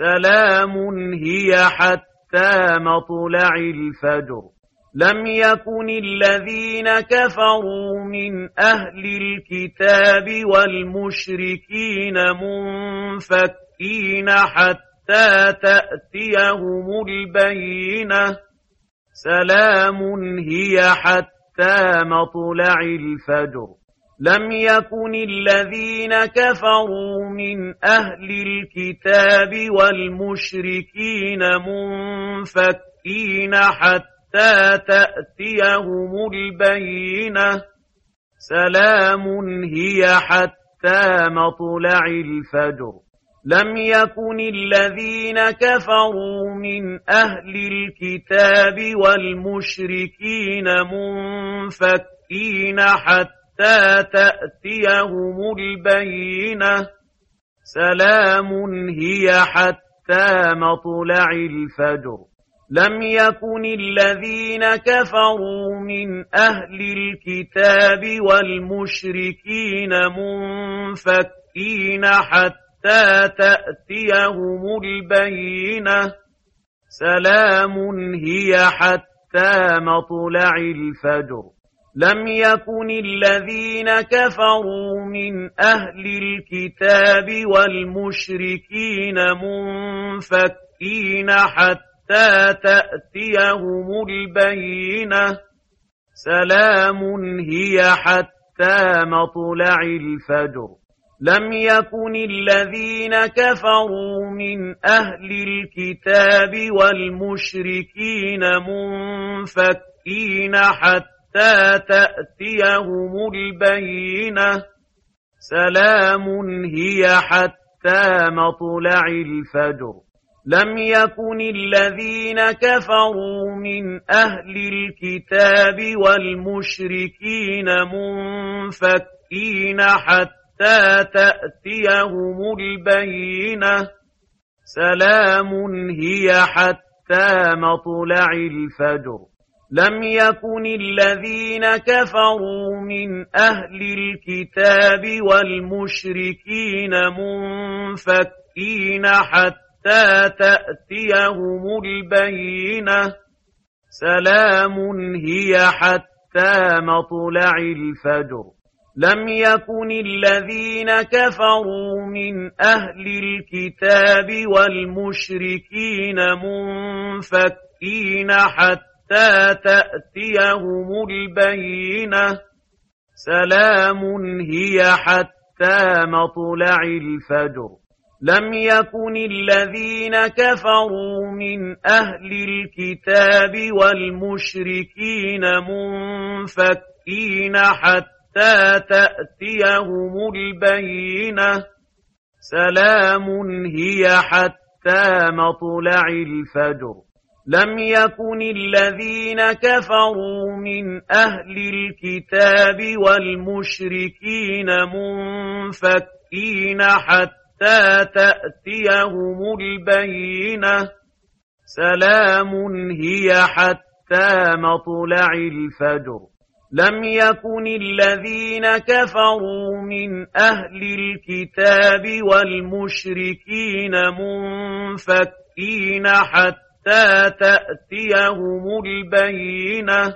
سلام هي حتى مطلع الفجر. لم يكن الذين كفروا من أهل الكتاب والمشركين منفكين حتى تأتيهم البينة. سلام هي حتى مطلع الفجر. لم يكن الذين كفروا من أهل الكتاب والمشركين منفكين حتى تأتيهم البينة. سلام هي حتى مطلع الفجر. لم يكن الذين كفروا من أهل الكتاب والمشركين منفكين حتى تأتيهم البينة سلام هي حتى مطلع الفجر لم يكن الذين كفروا من أهل الكتاب والمشركين منفكين حتى تأتيهم البينة سلام هي حتى مطلع الفجر لم يكن الذين كفروا من أهل الكتاب والمشركين منفكين حتى تأتيهم البينة. سلام هي حتى مطلع الفجر. لم يكن الذين كفروا من أهل الكتاب والمشركين منفكين حتى تأتيهم البينة سلام هي حتى مطلع الفجر لم يكن الذين كفروا من أهل الكتاب والمشركين منفكين حتى تأتيهم البينة سلام هي حتى مطلع الفجر لم يكن الذين كفروا من أهل الكتاب والمشركين منفكين حتى تأتيهم البينة. سلام هي حتى مطلع الفجر. لم يكن الذين كفروا من أهل الكتاب والمشركين منفكين حتى تأتيهم البينة سلام هي حتى مطلع الفجر لم يكن الذين كفروا من أهل الكتاب والمشركين منفكين حتى تأتيهم البينة سلام هي حتى مطلع الفجر لم يكن الذين كفروا من أهل الكتاب والمشركين منفكين حتى تأتيهم البينة. سلام هي حتى مطلع الفجر. لم يكن الذين كفروا من أهل الكتاب والمشركين منفكين حتى تأتيهم البينة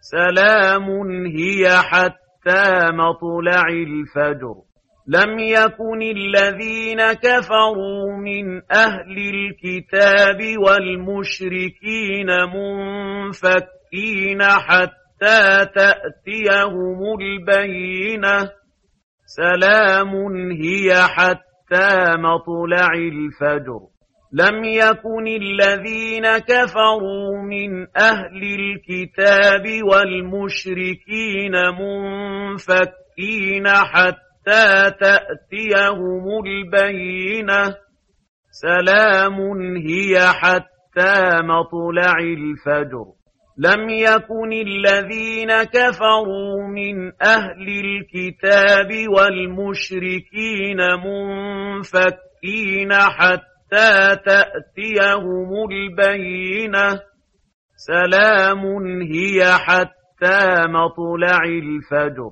سلام هي حتى مطلع الفجر لم يكن الذين كفروا من أهل الكتاب والمشركين منفكين حتى تأتيهم البينة سلام هي حتى مطلع الفجر لم يكن الذين كفروا من أهل الكتاب والمشركين منفكين حتى تأتيهم البينة. سلام هي حتى مطلع الفجر. لم يكن الذين كفروا من أهل الكتاب والمشركين منفكين حتى تأتيهم البينة سلام هي حتى مطلع الفجر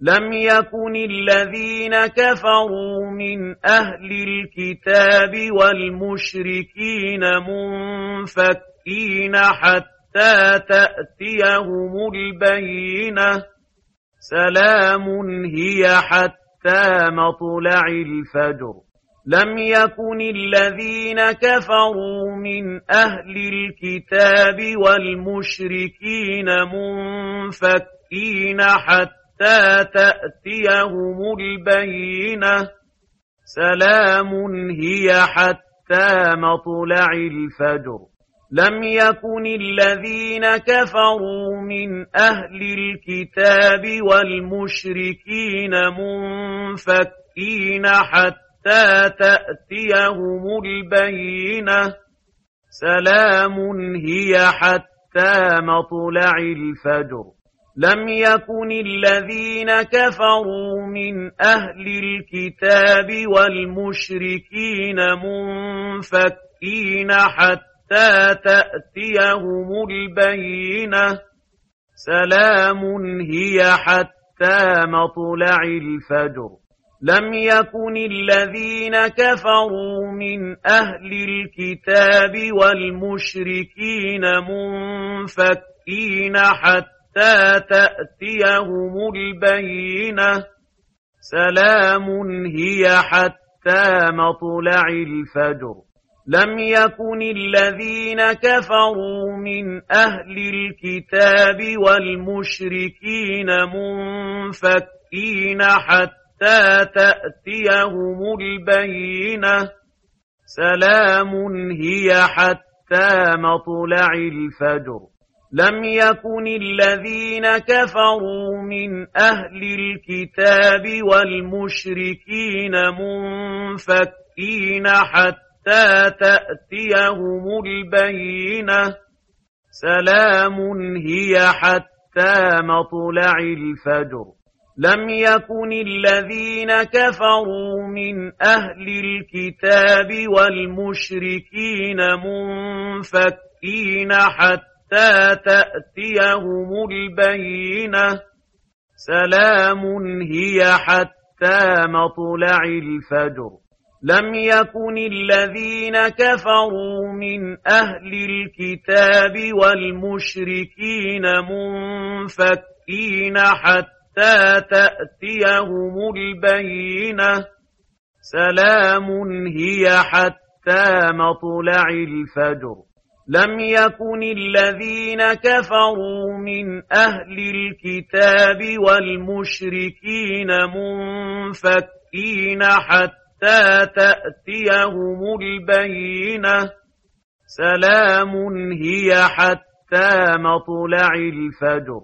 لم يكن الذين كفروا من أهل الكتاب والمشركين منفكين حتى تأتيهم البينة سلام هي حتى مطلع الفجر لم يكن الذين كفروا من أهل الكتاب والمشركين منفكين حتى تأتيهم البينة. سلام هي حتى مطلع الفجر. لم يكن الذين كفروا من أهل الكتاب والمشركين منفكين حتى تأتيهم البينة سلام هي حتى مطلع الفجر لم يكن الذين كفروا من أهل الكتاب والمشركين منفكين حتى تأتيهم البينة سلام هي حتى مطلع الفجر لم يكن الذين كفروا من أهل الكتاب والمشركين منفكين حتى تأتيهم البينة. سلام هي حتى مطلع الفجر. لم يكن الذين كفروا من أهل الكتاب والمشركين منفكين حتى تأتيهم البينة سلام هي حتى مطلع الفجر لم يكن الذين كفروا من أهل الكتاب والمشركين منفكين حتى تأتيهم البينة سلام هي حتى مطلع الفجر لم يكن الذين كفروا من أهل الكتاب والمشركين منفكين حتى تأتيهم البينة. سلام هي حتى مطلع الفجر. لم يكن الذين كفروا من أهل الكتاب والمشركين منفكين حتى تأتيهم البينة سلام هي حتى مطلع الفجر لم يكن الذين كفروا من أهل الكتاب والمشركين منفكين حتى تأتيهم البينة سلام هي حتى مطلع الفجر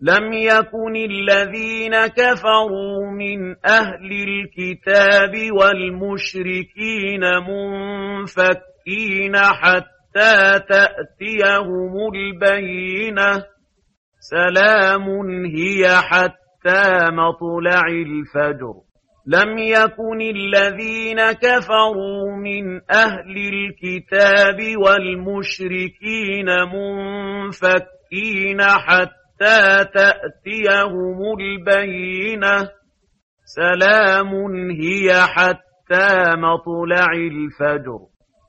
لم يكن الذين كفروا من أهل الكتاب والمشركين منفكين حتى تأتيهم البينة. سلام هي حتى مطلع الفجر. لم يكن الذين كفروا من أهل الكتاب والمشركين منفكين حتى تأتيهم البينة سلام هي حتى مطلع الفجر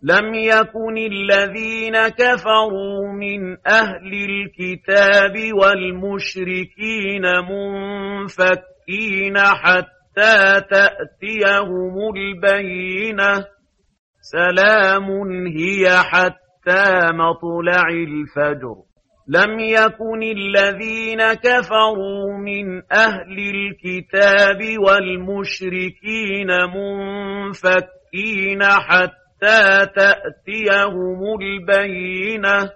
لم يكن الذين كفروا من أهل الكتاب والمشركين منفكين حتى تأتيهم البينة سلام هي حتى مطلع الفجر لم يكن الذين كفروا من أهل الكتاب والمشركين منفكين حتى تأتيهم البينة.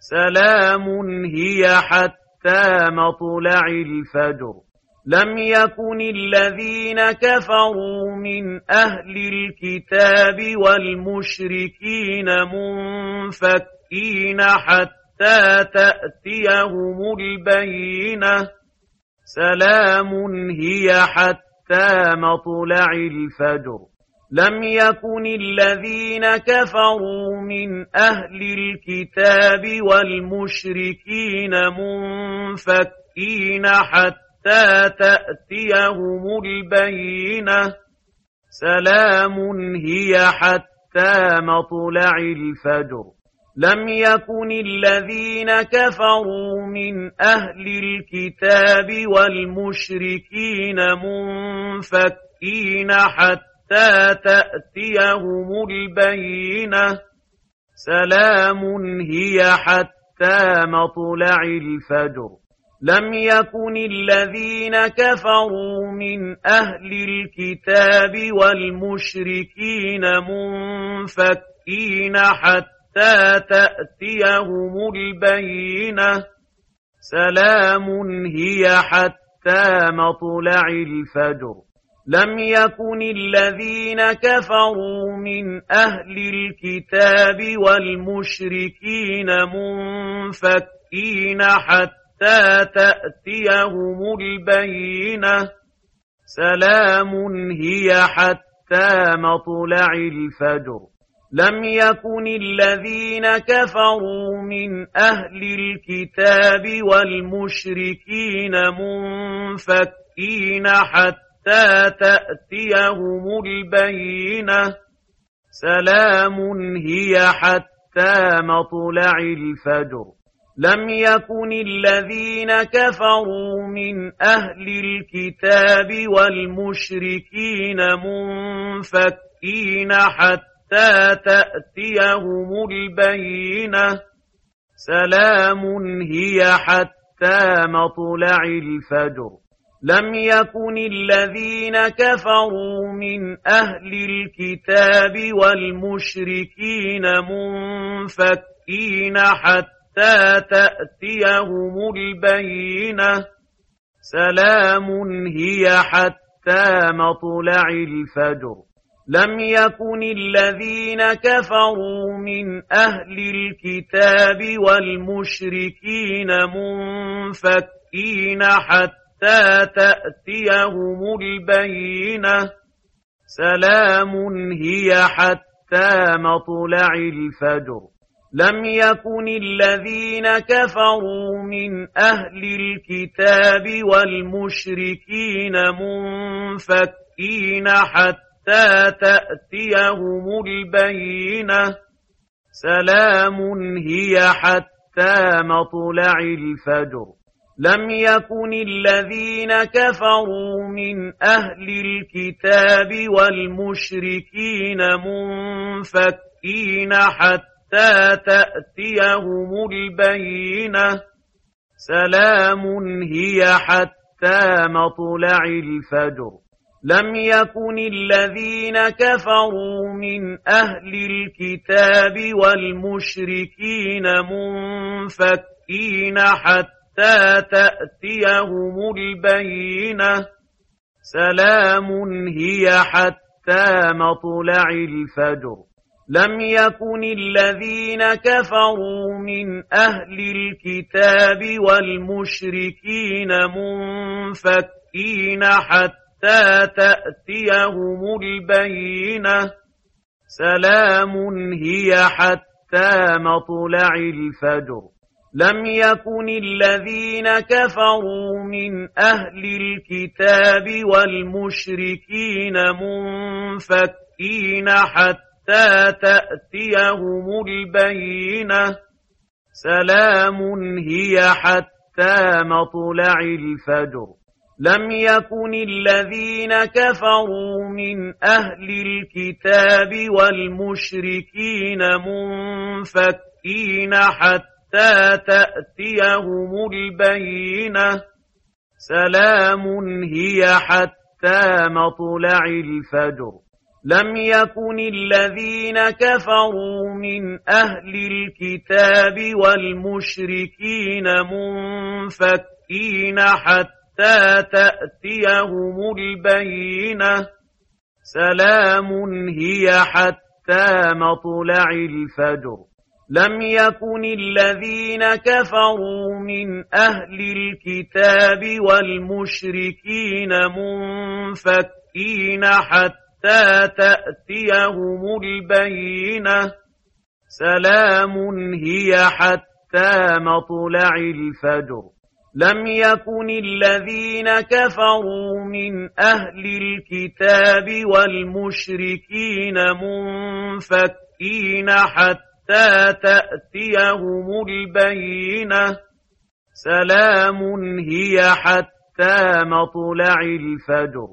سلام هي حتى مطلع الفجر. لم يكن الذين كفروا من أهل الكتاب والمشركين منفكين حتى تأتيهم البينة سلام هي حتى مطلع الفجر لم يكن الذين كفروا من أهل الكتاب والمشركين منفكين حتى حتى تأتيهم البينة سلام هي حتى مطلع الفجر لم يكن الذين كفروا من أهل الكتاب والمشركين منفكين حتى تأتيهم البينة. سلام هي حتى مطلع الفجر. لم يكن الذين كفروا من أهل الكتاب والمشركين منفكين حتى تأتيهم البينة سلام هي حتى مطلع الفجر لم يكن الذين كفروا من أهل الكتاب والمشركين منفكين حتى حتى تأتيهم البينة سلام هي حتى مطلع الفجر لم يكن الذين كفروا من أهل الكتاب والمشركين منفكين حتى تأتيهم البينة. سلام هي حتى مطلع الفجر. لم يكن الذين كفروا من أهل الكتاب والمشركين منفكين حتى تأتيهم البينة سلام هي حتى مطلع الفجر لم يكن الذين كفروا من أهل الكتاب والمشركين منفكين حتى حتى تأتيهم البينة سلام هي حتى مطلع الفجر لم يكن الذين كفروا من أهل الكتاب والمشركين منفكين حتى تأتيهم البينة. سلام هي حتى مطلع الفجر. لم يكن الذين كفروا من أهل الكتاب والمشركين منفكين حتى تأتيهم البينة سلام هي حتى مطلع الفجر لم يكن الذين كفروا من أهل الكتاب والمشركين منفكين حتى حتى تأتيهم البينة سلام هي حتى مطلع الفجر لم يكن الذين كفروا من أهل الكتاب والمشركين منفكين حتى تأتيهم البينة. سلام هي حتى مطلع الفجر. لم يكن الذين كفروا من أهل الكتاب والمشركين منفكين حتى تأتيهم البينة. سلام هي حتى مطلع الفجر. لم يكن الذين كفروا من أهل الكتاب والمشركين منفكين حتى حتى تأتيهم البينة. سلام هي حتى مطلع الفجر. لم يكن الذين كفروا من أهل الكتاب والمشركين منفكين حتى تأتيهم البينة. سلام هي حتى مطلع الفجر. لم يكن الذين كفروا من أهل الكتاب والمشركين منفكين حتى تأتيهم البينة سلام هي حتى مطلع الفجر لم يكن الذين كفروا من أهل الكتاب والمشركين منفكين حتى حتى تأتيهم البينة سلام هي حتى مطلع الفجر لم يكن الذين كفروا من أهل الكتاب والمشركين منفكين حتى تأتيهم البينة. سلام هي حتى مطلع الفجر.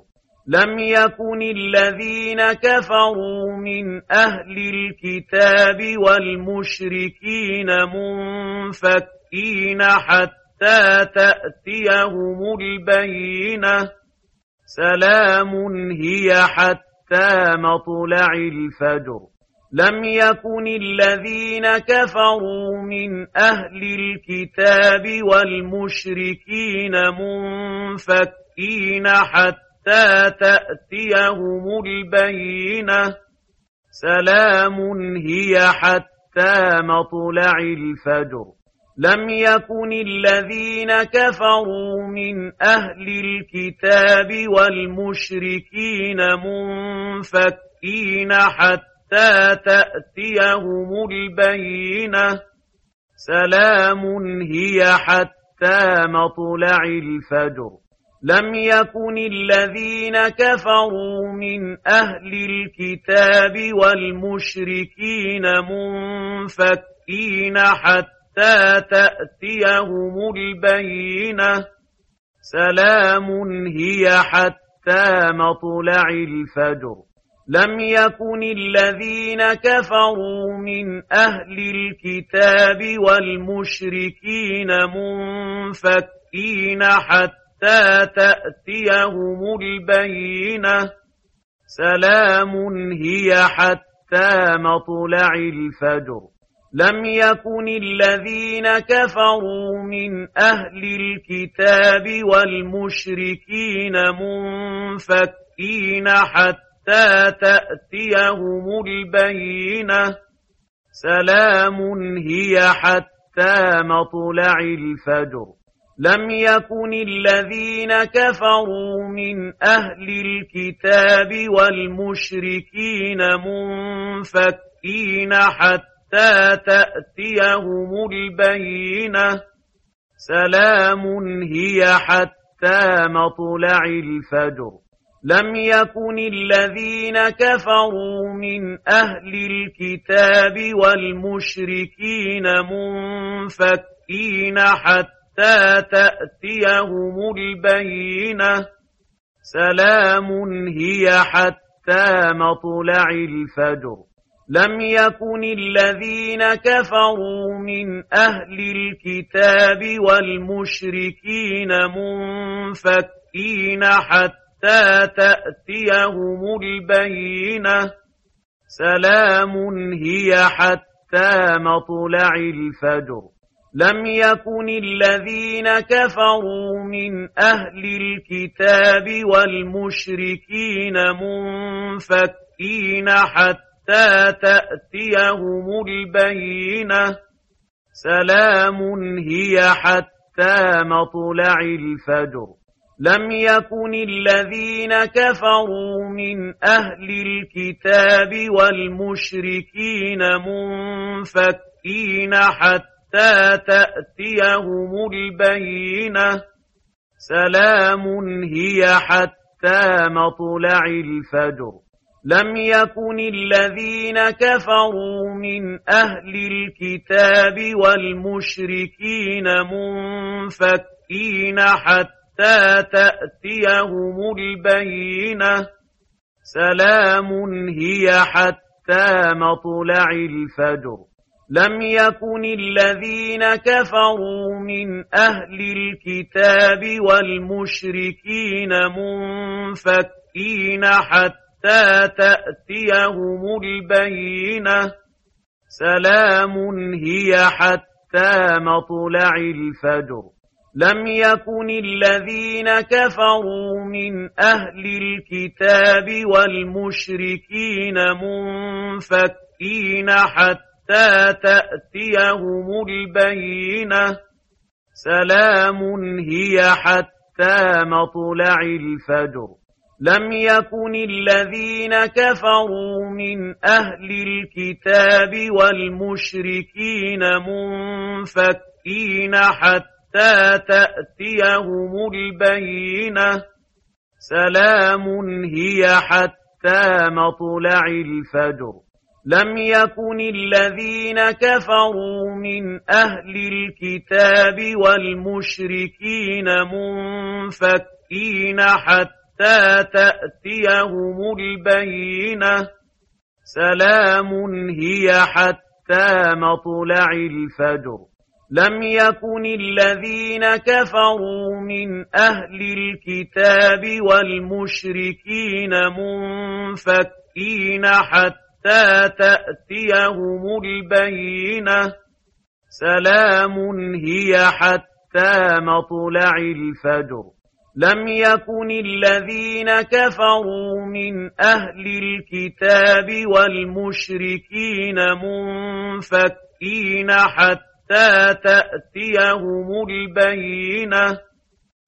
لم يكن الذين كفروا من أهل الكتاب والمشركين منفكين حتى حتى تأتيهم البينة سلام هي حتى مطلع الفجر لم يكن الذين كفروا من أهل الكتاب والمشركين منفكين حتى تأتيهم البينة سلام هي حتى مطلع الفجر لم يكن الذين كفروا من أهل الكتاب والمشركين منفكين حتى تأتيهم البينة. سلام هي حتى مطلع الفجر. لم يكن الذين كفروا من أهل الكتاب والمشركين منفكين حتى حتى تأتيهم البينة سلام هي حتى مطلع الفجر لم يكن الذين كفروا من أهل الكتاب والمشركين منفكين حتى تأتيهم البينة سلام هي حتى مطلع الفجر لم يكن الذين كفروا من أهل الكتاب والمشركين منفكين حتى تأتيهم البينة. سلام هي حتى مطلع الفجر. لم يكن الذين كفروا من أهل الكتاب والمشركين منفكين حتى حتى تأتيهم البينة سلام هي حتى مطلع الفجر لم يكن الذين كفروا من أهل الكتاب والمشركين منفكين حتى تأتيهم البينة سلام هي حتى مطلع الفجر لم يكن الذين كفروا من أهل الكتاب والمشركين منفكين حتى تأتيهم البينة. سلام هي حتى مطلع الفجر. لم يكن الذين كفروا من أهل الكتاب والمشركين منفكين حتى حتى تأتيهم البينة سلام هي حتى مطلع الفجر لم يكن الذين كفروا من أهل الكتاب والمشركين منفكين حتى تأتيهم البينة سلام هي حتى مطلع الفجر لم يكن الذين كفروا من أهل الكتاب والمشركين منفكين حتى تأتيهم البينة. سلام هي حتى مطلع الفجر. لم يكن الذين كفروا من أهل الكتاب والمشركين منفكين حتى حتى تأتيهم البينة سلام هي حتى مطلع الفجر لم يكن الذين كفروا من أهل الكتاب والمشركين منفكين حتى تأتيهم البينة سلام هي حتى مطلع الفجر لم يكن الذين كفروا من أهل الكتاب والمشركين منفكين حتى تأتيهم البينة. سلام هي حتى مطلع الفجر. لم يكن الذين كفروا من أهل الكتاب والمشركين منفكين حتى تأتيهم البينة سلام هي حتى مطلع الفجر لم يكن الذين كفروا من أهل الكتاب والمشركين منفكين حتى تأتيهم البينة سلام هي حتى مطلع الفجر لم يكن الذين كفروا من أهل الكتاب والمشركين منفكين حتى تأتيهم البينة.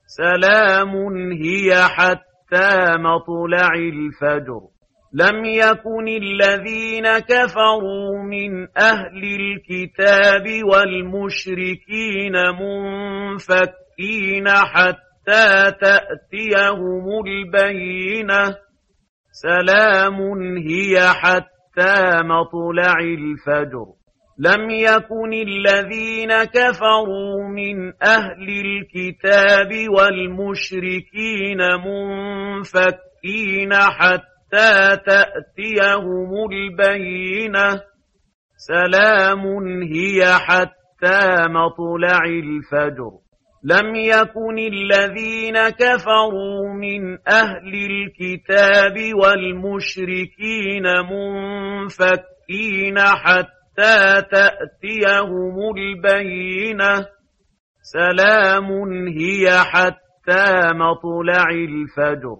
سلام هي حتى مطلع الفجر. لم يكن الذين كفروا من أهل الكتاب والمشركين منفكين حتى تأتيهم البينة سلام هي حتى مطلع الفجر لم يكن الذين كفروا من أهل الكتاب والمشركين منفكين حتى تأتيهم البينة سلام هي حتى مطلع الفجر لم يكن الذين كفروا من أهل الكتاب والمشركين منفكين حتى تأتيهم البينة. سلام هي حتى مطلع الفجر.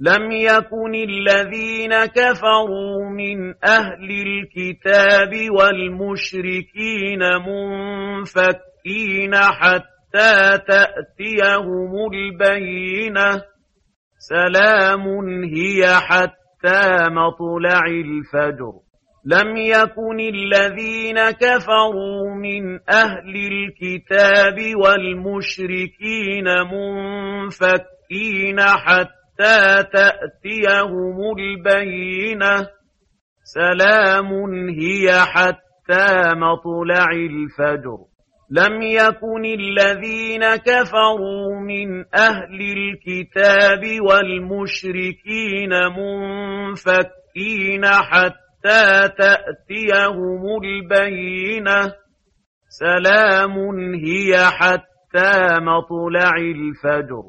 لم يكن الذين كفروا من أهل الكتاب والمشركين منفكين حتى تأتيهم البينة سلام هي حتى مطلع الفجر لم يكن الذين كفروا من أهل الكتاب والمشركين منفكين حتى تأتيهم البينة سلام هي حتى مطلع الفجر لم يكن الذين كفروا من أهل الكتاب والمشركين منفكين حتى تأتيهم البينة. سلام هي حتى مطلع الفجر.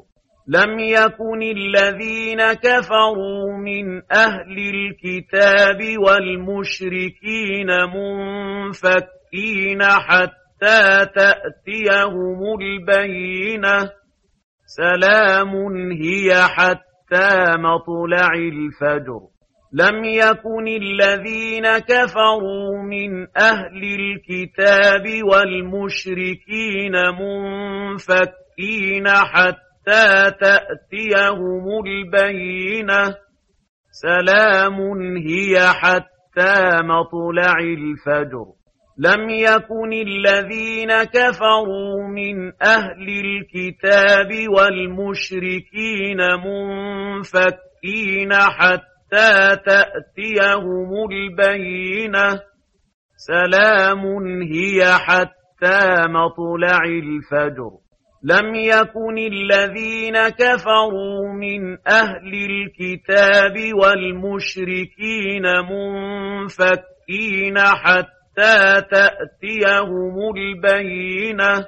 لم يكن الذين كفروا من أهل الكتاب والمشركين منفكين حتى تأتيهم البينة سلام هي حتى مطلع الفجر لم يكن الذين كفروا من أهل الكتاب والمشركين منفكين حتى تأتيهم البينة سلام هي حتى مطلع الفجر لم يكن الذين كفروا من أهل الكتاب والمشركين منفكين حتى تأتيهم البينة. سلام هي حتى مطلع الفجر. لم يكن الذين كفروا من أهل الكتاب والمشركين منفكين حتى تأتيهم البينة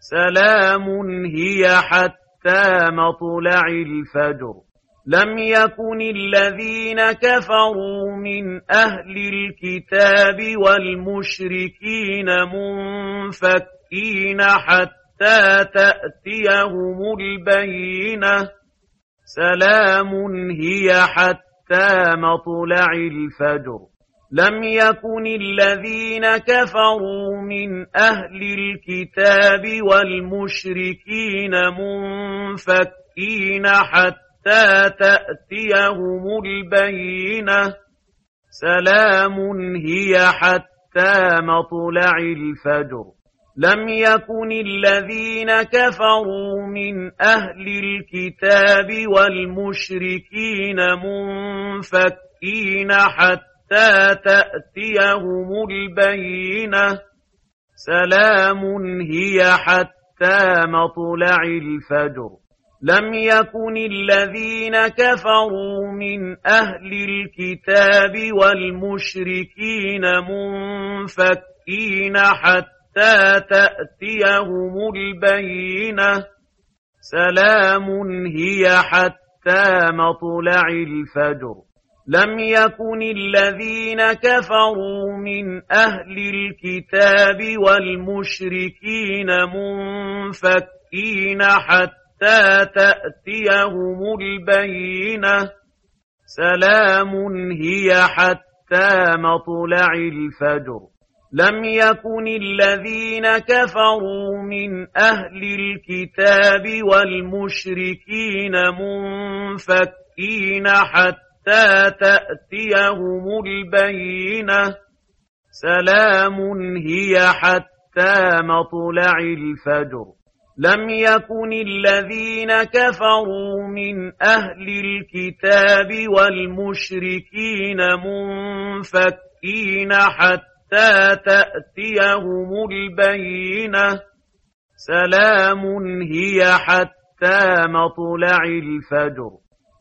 سلام هي حتى مطلع الفجر لم يكن الذين كفروا من أهل الكتاب والمشركين منفكين حتى تأتيهم البينة سلام هي حتى مطلع الفجر لم يكن الذين كفروا من أهل الكتاب والمشركين منفكين حتى تأتيهم البينة. سلام هي حتى مطلع الفجر. لم يكن الذين كفروا من أهل الكتاب والمشركين منفكين حتى تأتيهم البينة سلام هي حتى مطلع الفجر لم يكن الذين كفروا من أهل الكتاب والمشركين منفكين حتى تأتيهم البينة سلام هي حتى مطلع الفجر لم يكن الذين كفروا من أهل الكتاب والمشركين منفكين حتى تأتيهم البينة. سلام هي حتى مطلع الفجر. لم يكن الذين كفروا من أهل الكتاب والمشركين منفكين حتى تأتيهم البينة سلام هي حتى مطلع الفجر لم يكن الذين كفروا من أهل الكتاب والمشركين منفكين حتى تأتيهم البينة سلام هي حتى مطلع الفجر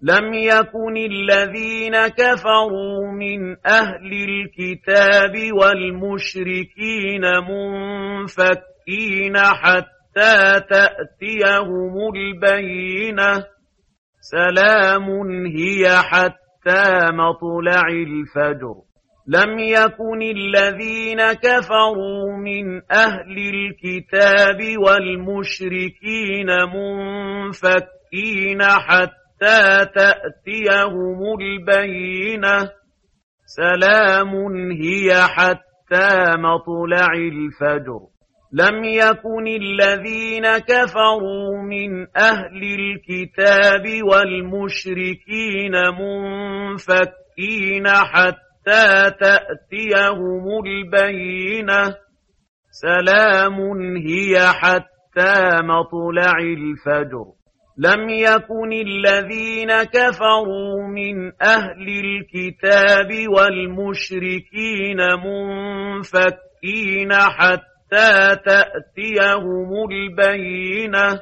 لم يكن الذين كفروا من أهل الكتاب والمشركين منفكين حتى تأتيهم البينة. سلام هي حتى مطلع الفجر. لم يكن الذين كفروا من أهل الكتاب والمشركين منفكين حتى تأتيهم البينة سلام هي حتى مطلع الفجر لم يكن الذين كفروا من أهل الكتاب والمشركين منفكين حتى تأتيهم البينة سلام هي حتى مطلع الفجر لم يكن الذين كفروا من أهل الكتاب والمشركين منفكين حتى تأتيهم البينة.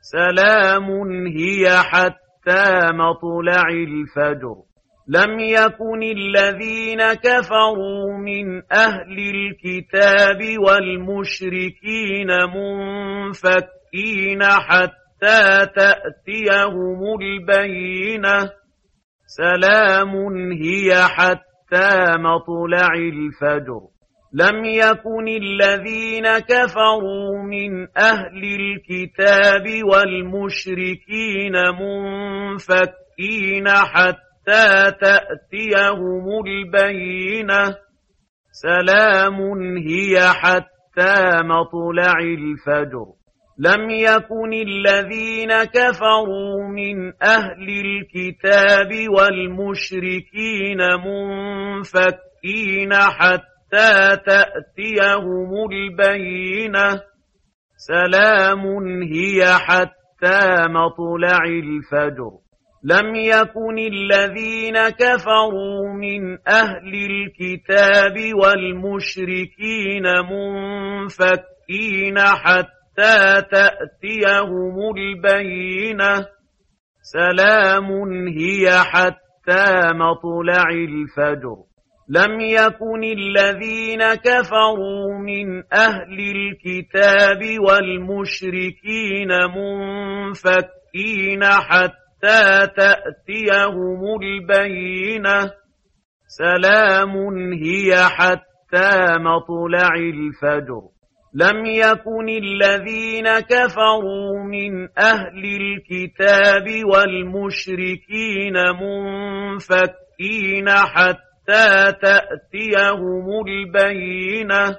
سلام هي حتى مطلع الفجر. لم يكن الذين كفروا من أهل الكتاب والمشركين منفكين حتى تأتيهم البينة سلام هي حتى مطلع الفجر لم يكن الذين كفروا من أهل الكتاب والمشركين منفكين حتى تأتيهم البينة سلام هي حتى مطلع الفجر لم يكن الذين كفروا من أهل الكتاب والمشركين منفكين حتى تأتيهم البينة. سلام هي حتى مطلع الفجر. لم يكن الذين كفروا من أهل الكتاب والمشركين منفكين حتى تأتيهم البينة سلام هي حتى مطلع الفجر لم يكن الذين كفروا من أهل الكتاب والمشركين منفكين حتى تأتيهم البينة سلام هي حتى مطلع الفجر لم يكن الذين كفروا من أهل الكتاب والمشركين منفكين حتى تأتيهم البينة.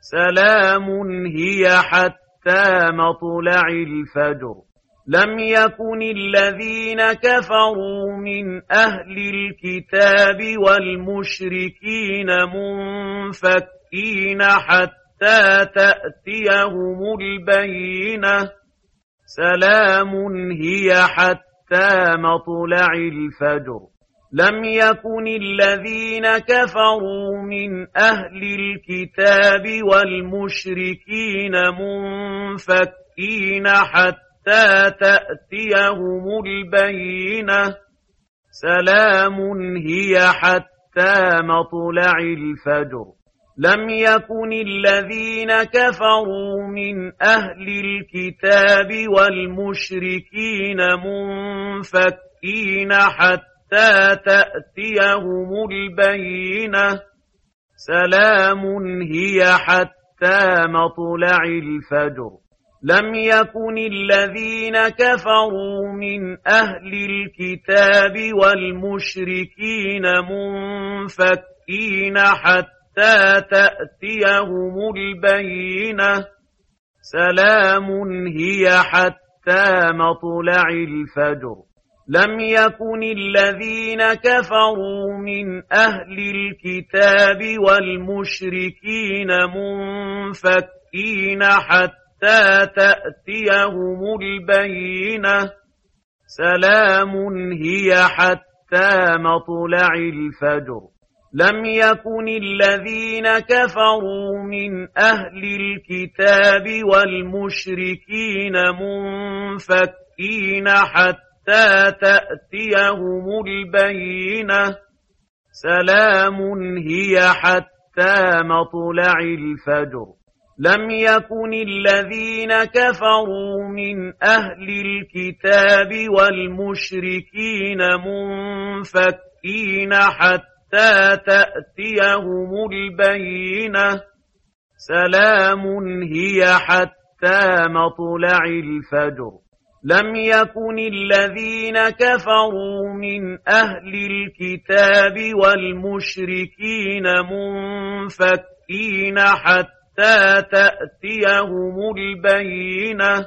سلام هي حتى مطلع الفجر. لم يكن الذين كفروا من أهل الكتاب والمشركين منفكين حتى حتى تأتيهم البينة سلام هي حتى مطلع الفجر لم يكن الذين كفروا من أهل الكتاب والمشركين منفكين حتى تأتيهم البينة سلام هي حتى مطلع الفجر لم يكن الذين كفروا من أهل الكتاب والمشركين منفكين حتى تأتيهم البينة. سلام هي حتى مطلع الفجر. لم يكن الذين كفروا من أهل الكتاب والمشركين منفكين حتى تأتيهم البينة سلام هي حتى مطلع الفجر لم يكن الذين كفروا من أهل الكتاب والمشركين منفكين حتى حتى تأتيهم البينة سلام هي حتى مطلع الفجر لم يكن الذين كفروا من أهل الكتاب والمشركين منفكين حتى تأتيهم البينة. سلام هي حتى مطلع الفجر. لم يكن الذين كفروا من أهل الكتاب والمشركين منفكين حتى تأتيهم البينة سلام هي حتى مطلع الفجر لم يكن الذين كفروا من أهل الكتاب والمشركين منفكين حتى حتى تأتيهم البينة